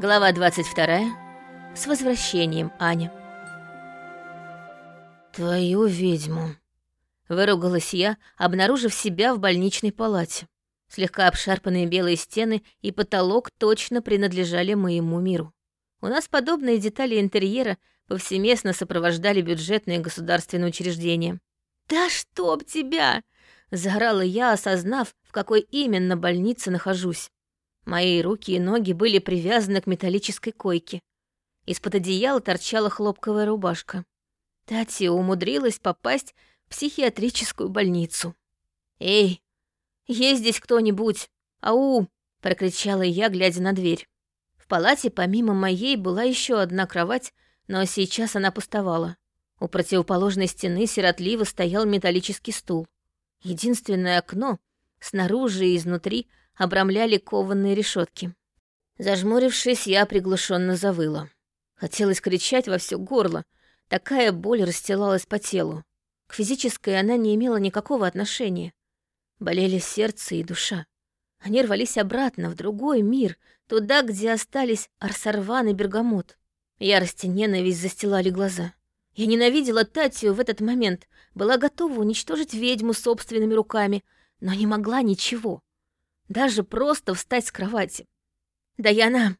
Глава 22. С возвращением, Аня. «Твою ведьму!» — выругалась я, обнаружив себя в больничной палате. Слегка обшарпанные белые стены и потолок точно принадлежали моему миру. У нас подобные детали интерьера повсеместно сопровождали бюджетные государственные учреждения. «Да чтоб тебя!» — заорала я, осознав, в какой именно больнице нахожусь. Мои руки и ноги были привязаны к металлической койке. Из-под одеяла торчала хлопковая рубашка. Тати умудрилась попасть в психиатрическую больницу. «Эй, есть здесь кто-нибудь? Ау!» — прокричала я, глядя на дверь. В палате помимо моей была еще одна кровать, но сейчас она пустовала. У противоположной стены сиротливо стоял металлический стул. Единственное окно, снаружи и изнутри, обрамляли кованые решетки. Зажмурившись, я приглушенно завыла. Хотелось кричать во все горло. Такая боль расстилалась по телу. К физической она не имела никакого отношения. Болели сердце и душа. Они рвались обратно, в другой мир, туда, где остались Арсарван и Бергамот. Ярость и ненависть застилали глаза. Я ненавидела Татью в этот момент, была готова уничтожить ведьму собственными руками, но не могла ничего. Даже просто встать с кровати. «Даяна!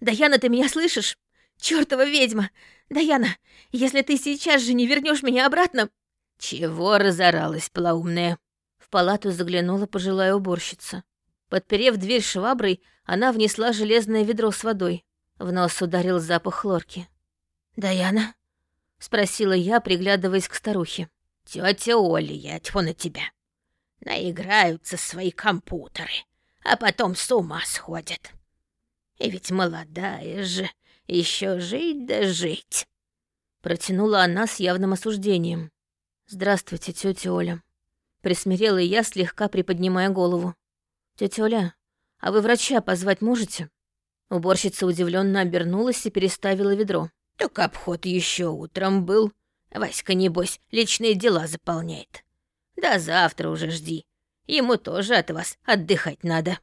Даяна, ты меня слышишь? Чёртова ведьма! Даяна, если ты сейчас же не вернешь меня обратно...» «Чего разоралась, полоумная?» В палату заглянула пожилая уборщица. Подперев дверь шваброй, она внесла железное ведро с водой. В нос ударил запах хлорки. «Даяна?» — спросила я, приглядываясь к старухе. «Тётя Оля, я тьфу на тебя. Наиграются свои компьютеры, а потом с ума сходят. И ведь молодая же, еще жить да жить. Протянула она с явным осуждением. «Здравствуйте, тетя Оля». Присмирела я, слегка приподнимая голову. «Тетя Оля, а вы врача позвать можете?» Уборщица удивленно обернулась и переставила ведро. «Так обход еще утром был. Васька, небось, личные дела заполняет. Да завтра уже жди. Ему тоже от вас отдыхать надо».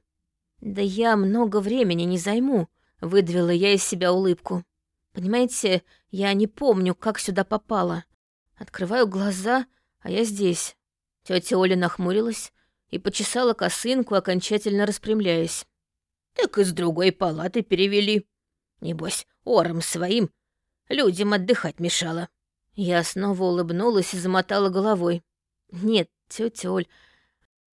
«Да я много времени не займу», — выдавила я из себя улыбку. «Понимаете, я не помню, как сюда попала. Открываю глаза, а я здесь». Тетя Оля нахмурилась и почесала косынку, окончательно распрямляясь. «Так из другой палаты перевели. Небось, ором своим людям отдыхать мешало». Я снова улыбнулась и замотала головой. «Нет, тетя Оль,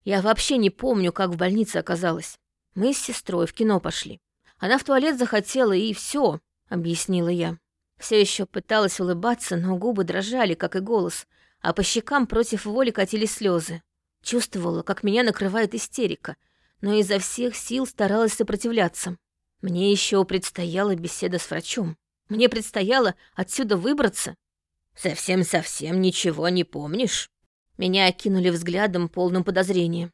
я вообще не помню, как в больнице оказалась. Мы с сестрой в кино пошли. Она в туалет захотела, и все, объяснила я. Все еще пыталась улыбаться, но губы дрожали, как и голос, а по щекам против воли катились слезы. Чувствовала, как меня накрывает истерика, но изо всех сил старалась сопротивляться. Мне еще предстояла беседа с врачом. Мне предстояло отсюда выбраться. «Совсем-совсем ничего не помнишь?» Меня окинули взглядом, полным подозрения.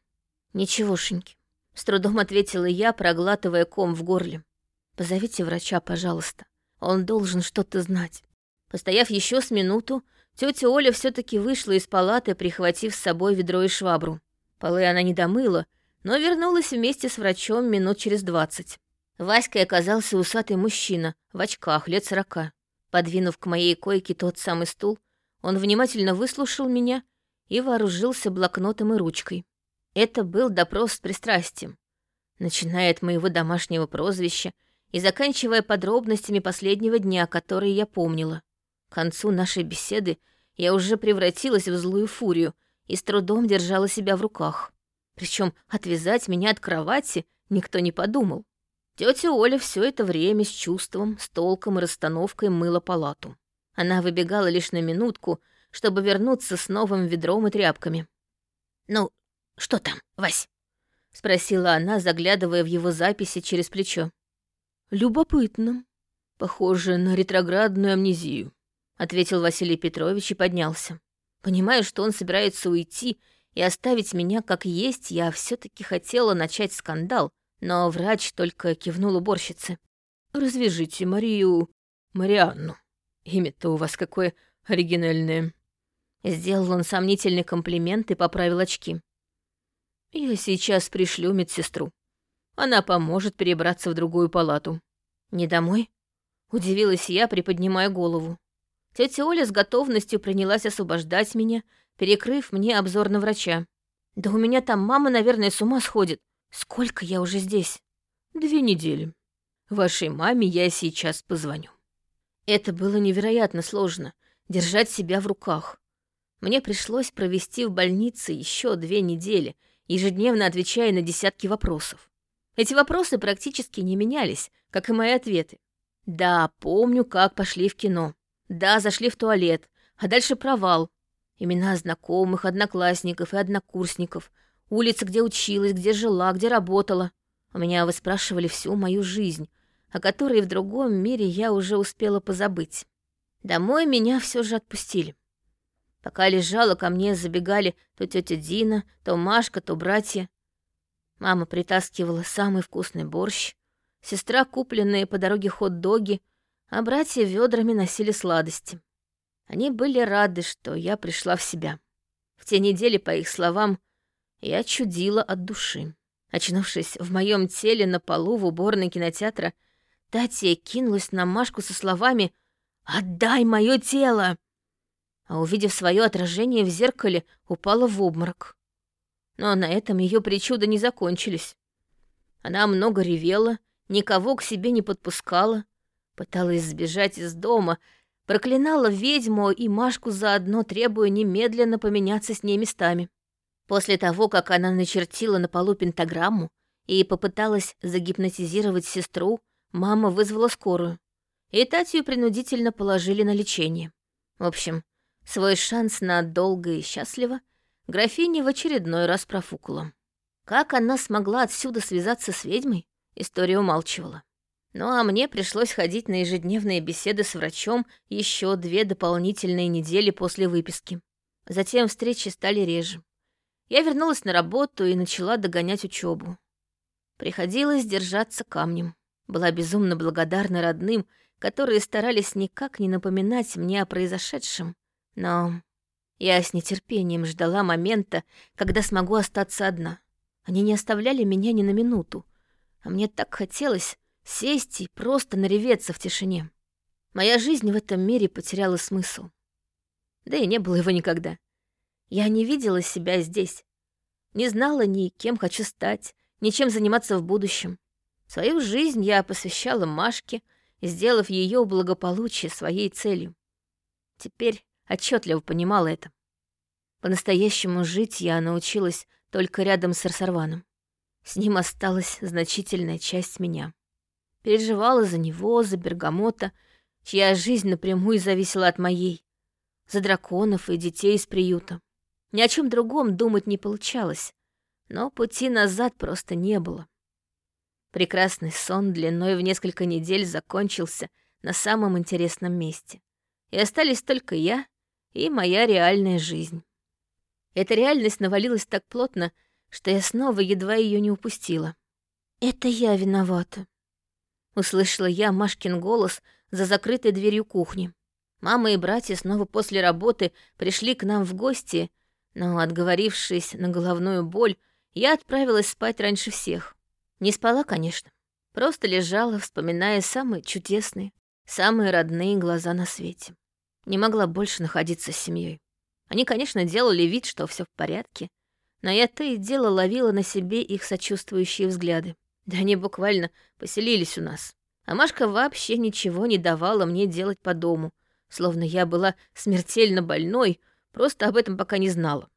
«Ничегошеньки», — с трудом ответила я, проглатывая ком в горле. «Позовите врача, пожалуйста. Он должен что-то знать». Постояв еще с минуту, тетя Оля все таки вышла из палаты, прихватив с собой ведро и швабру. Полы она не домыла, но вернулась вместе с врачом минут через двадцать. Васькой оказался усатый мужчина, в очках, лет сорока. Подвинув к моей койке тот самый стул, он внимательно выслушал меня и вооружился блокнотом и ручкой. Это был допрос с пристрастием, начиная от моего домашнего прозвища и заканчивая подробностями последнего дня, которые я помнила. К концу нашей беседы я уже превратилась в злую фурию и с трудом держала себя в руках. Причем отвязать меня от кровати никто не подумал. Тетя Оля все это время с чувством, с толком и расстановкой мыла палату. Она выбегала лишь на минутку, чтобы вернуться с новым ведром и тряпками. «Ну, что там, Вась?» — спросила она, заглядывая в его записи через плечо. «Любопытно. Похоже на ретроградную амнезию», — ответил Василий Петрович и поднялся. Понимая, что он собирается уйти и оставить меня как есть, я все таки хотела начать скандал, но врач только кивнул уборщице. «Развяжите Марию Марианну. Имя-то у вас какое оригинальное». Сделал он сомнительный комплимент и поправил очки. «Я сейчас пришлю медсестру. Она поможет перебраться в другую палату». Не домой? Удивилась я, приподнимая голову. Тетя Оля с готовностью принялась освобождать меня, перекрыв мне обзор на врача. Да у меня там мама, наверное, с ума сходит. Сколько я уже здесь? Две недели. Вашей маме я сейчас позвоню. Это было невероятно сложно — держать себя в руках. Мне пришлось провести в больнице еще две недели, ежедневно отвечая на десятки вопросов. Эти вопросы практически не менялись, как и мои ответы. Да, помню, как пошли в кино. Да, зашли в туалет, а дальше провал. Имена знакомых, одноклассников и однокурсников, улица, где училась, где жила, где работала. У меня выспрашивали всю мою жизнь, о которой в другом мире я уже успела позабыть. Домой меня все же отпустили. Пока лежала, ко мне забегали то тетя Дина, то Машка, то братья. Мама притаскивала самый вкусный борщ, сестра купленные по дороге хот-доги, а братья ведрами носили сладости. Они были рады, что я пришла в себя. В те недели, по их словам, я чудила от души. Очнувшись в моем теле на полу в уборной кинотеатра, Татья кинулась на Машку со словами «Отдай мое тело!» А увидев свое отражение в зеркале, упала в обморок. Но на этом ее причуды не закончились. Она много ревела, никого к себе не подпускала, пыталась сбежать из дома, проклинала ведьму и Машку заодно, требуя немедленно поменяться с ней местами. После того, как она начертила на полу пентаграмму и попыталась загипнотизировать сестру, мама вызвала скорую, и Татью принудительно положили на лечение. В общем, Свой шанс на долго и счастливо графиня в очередной раз профукала. Как она смогла отсюда связаться с ведьмой, история умалчивала. Ну а мне пришлось ходить на ежедневные беседы с врачом еще две дополнительные недели после выписки. Затем встречи стали реже. Я вернулась на работу и начала догонять учебу. Приходилось держаться камнем. Была безумно благодарна родным, которые старались никак не напоминать мне о произошедшем, но я с нетерпением ждала момента, когда смогу остаться одна. Они не оставляли меня ни на минуту, а мне так хотелось сесть и просто нареветься в тишине. Моя жизнь в этом мире потеряла смысл. Да и не было его никогда. Я не видела себя здесь. Не знала ни кем хочу стать, ни чем заниматься в будущем. Свою жизнь я посвящала Машке, сделав ее благополучие своей целью. Теперь отчетливо понимала это. По-настоящему жить я научилась только рядом с Арсарваном. С ним осталась значительная часть меня. Переживала за него, за Бергамота, чья жизнь напрямую зависела от моей, за драконов и детей из приюта. Ни о чем другом думать не получалось, но пути назад просто не было. Прекрасный сон длиной в несколько недель закончился на самом интересном месте. И остались только я и моя реальная жизнь. Эта реальность навалилась так плотно, что я снова едва ее не упустила. «Это я виновата», — услышала я Машкин голос за закрытой дверью кухни. Мама и братья снова после работы пришли к нам в гости, но, отговорившись на головную боль, я отправилась спать раньше всех. Не спала, конечно. Просто лежала, вспоминая самые чудесные, самые родные глаза на свете не могла больше находиться с семьей. Они, конечно, делали вид, что все в порядке, но я то и дело ловила на себе их сочувствующие взгляды. Да они буквально поселились у нас. А Машка вообще ничего не давала мне делать по дому, словно я была смертельно больной, просто об этом пока не знала.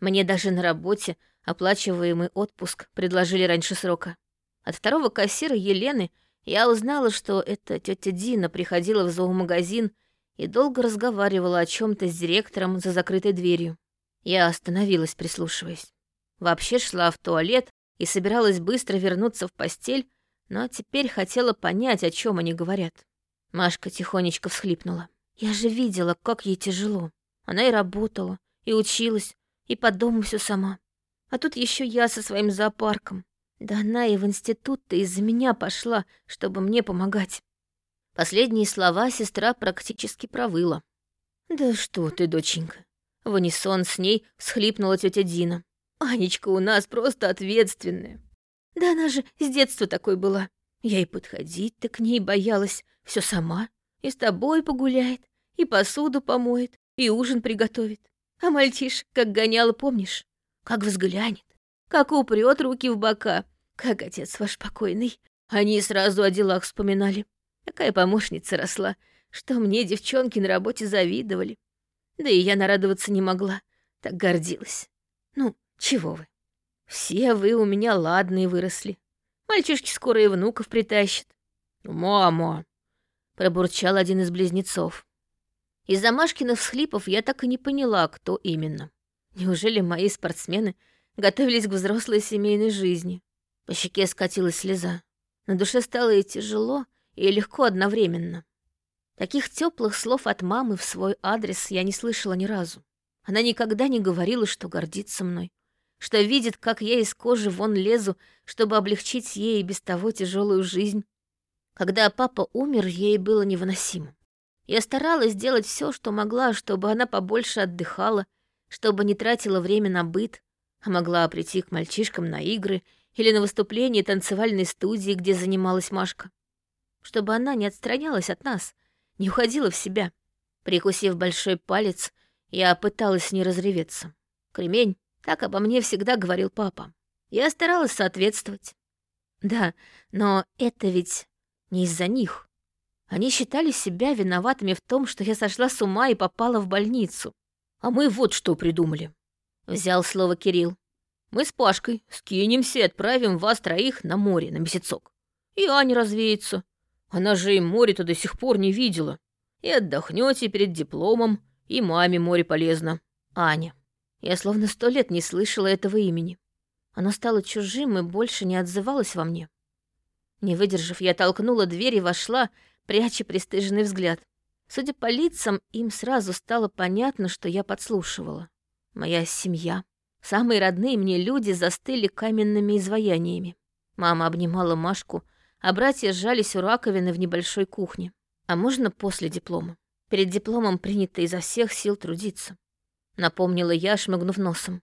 Мне даже на работе оплачиваемый отпуск предложили раньше срока. От второго кассира Елены я узнала, что эта тетя Дина приходила в зоомагазин и долго разговаривала о чем то с директором за закрытой дверью. Я остановилась, прислушиваясь. Вообще шла в туалет и собиралась быстро вернуться в постель, но теперь хотела понять, о чем они говорят. Машка тихонечко всхлипнула. Я же видела, как ей тяжело. Она и работала, и училась, и по дому все сама. А тут еще я со своим зоопарком. Да она и в институт-то из-за меня пошла, чтобы мне помогать. Последние слова сестра практически провыла. «Да что ты, доченька!» В унисон с ней всхлипнула тетя Дина. «Анечка у нас просто ответственная. Да она же с детства такой была. Я и подходить-то к ней боялась, все сама. И с тобой погуляет, и посуду помоет, и ужин приготовит. А мальчиш, как гоняла, помнишь? Как взглянет, как упрет руки в бока, как отец ваш покойный. Они сразу о делах вспоминали. Такая помощница росла, что мне девчонки на работе завидовали. Да и я нарадоваться не могла, так гордилась. Ну, чего вы? Все вы у меня ладные выросли. Мальчишки скоро и внуков притащат. «Мама!» — пробурчал один из близнецов. Из-за Машкиных всхлипов я так и не поняла, кто именно. Неужели мои спортсмены готовились к взрослой семейной жизни? По щеке скатилась слеза. На душе стало и тяжело, и легко одновременно. Таких теплых слов от мамы в свой адрес я не слышала ни разу. Она никогда не говорила, что гордится мной, что видит, как я из кожи вон лезу, чтобы облегчить ей без того тяжелую жизнь. Когда папа умер, ей было невыносимо. Я старалась сделать все, что могла, чтобы она побольше отдыхала, чтобы не тратила время на быт, а могла прийти к мальчишкам на игры или на выступление танцевальной студии, где занималась Машка. Чтобы она не отстранялась от нас, не уходила в себя. Прикусив большой палец, я пыталась не разреветься. Кремень, так обо мне всегда говорил папа. Я старалась соответствовать. Да, но это ведь не из-за них. Они считали себя виноватыми в том, что я сошла с ума и попала в больницу. А мы вот что придумали. Взял слово Кирилл. Мы с Пашкой скинемся и отправим вас троих на море на месяцок. И Аня развеется. Она же и море-то до сих пор не видела. И отдохнете перед дипломом, и маме море полезно. Аня. Я словно сто лет не слышала этого имени. Оно стало чужим и больше не отзывалось во мне. Не выдержав, я толкнула дверь и вошла, пряча пристыженный взгляд. Судя по лицам, им сразу стало понятно, что я подслушивала. Моя семья, самые родные мне люди застыли каменными изваяниями. Мама обнимала Машку, а братья сжались у раковины в небольшой кухне. А можно после диплома? Перед дипломом принято изо всех сил трудиться. Напомнила я, шмыгнув носом.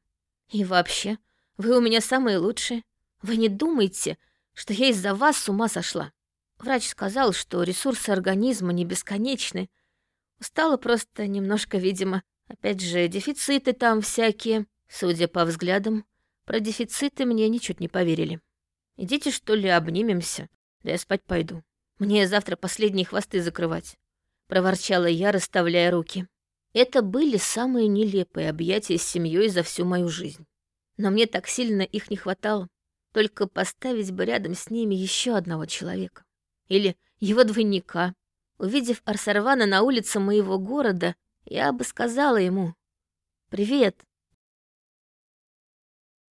И вообще, вы у меня самые лучшие. Вы не думайте, что я из-за вас с ума сошла. Врач сказал, что ресурсы организма не бесконечны. Устала просто немножко, видимо. Опять же, дефициты там всякие. Судя по взглядам, про дефициты мне ничуть не поверили. Идите, что ли, обнимемся, да я спать пойду. Мне завтра последние хвосты закрывать. Проворчала я, расставляя руки. Это были самые нелепые объятия с семьей за всю мою жизнь. Но мне так сильно их не хватало. Только поставить бы рядом с ними еще одного человека. Или его двойника. Увидев Арсарвана на улице моего города, я бы сказала ему «Привет,